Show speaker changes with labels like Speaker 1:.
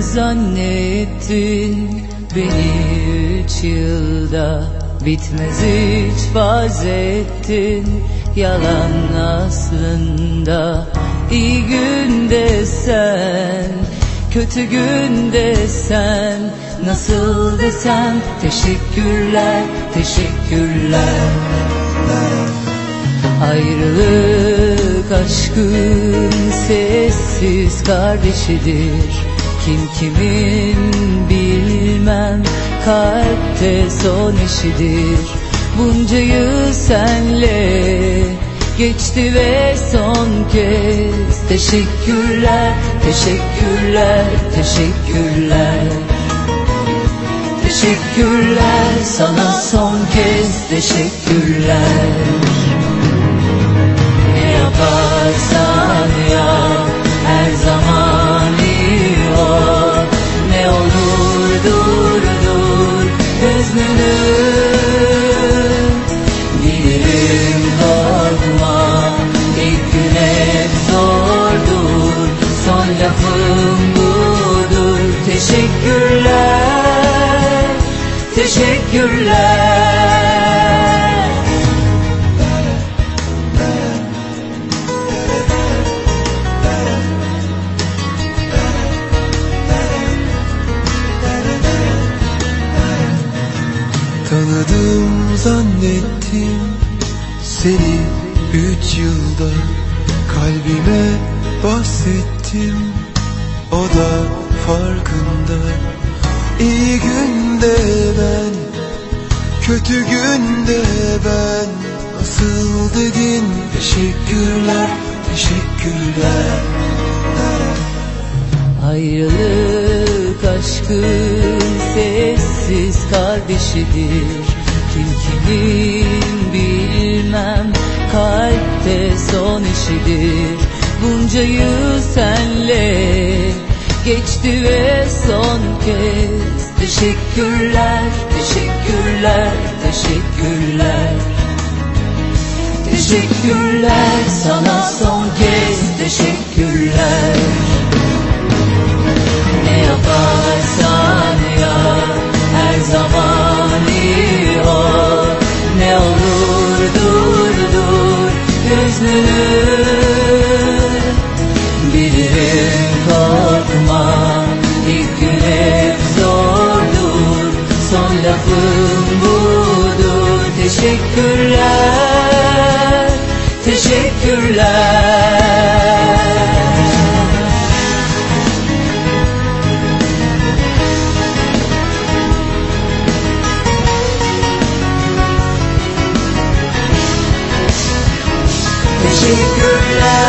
Speaker 1: zannettin beni üç yılda. Bitmez hiç farz ettin yalan aslında. İyi günde sen kötü günde sen Nasıl desem teşekkürler teşekkürler. Ayrılık aşkın sessiz kardeşidir. Kim kimin bilmem kalpte son işidir. Bunca yıl senle geçti ve son kez. Teşekkürler, teşekkürler, teşekkürler. Teşekkürler sana son kez teşekkürler Ne yaparsan yap her zaman iyi ol. Ne olur dur dur hüznünü Bilirim korkma. İlk gün hep zordur Son lafım budur. Teşekkürler, teşekkürler
Speaker 2: zannettim seni üç yılda Kalbime bahsettim. O da farkında. İyi günde ben kötü günde ben. Nasıl dedin teşekkürler teşekkürler.
Speaker 1: Ayrılık aşkın sessiz kardeşidir Kim kimin bilmem kalpte son işidir. Bunca yıl senle geçti ve son kez. Teşekkürler, teşekkürler, teşekkürler. Teşekkürler sana son kez teşekkürler Lafım budur. Teşekkürler. Teşekkürler, teşekkürler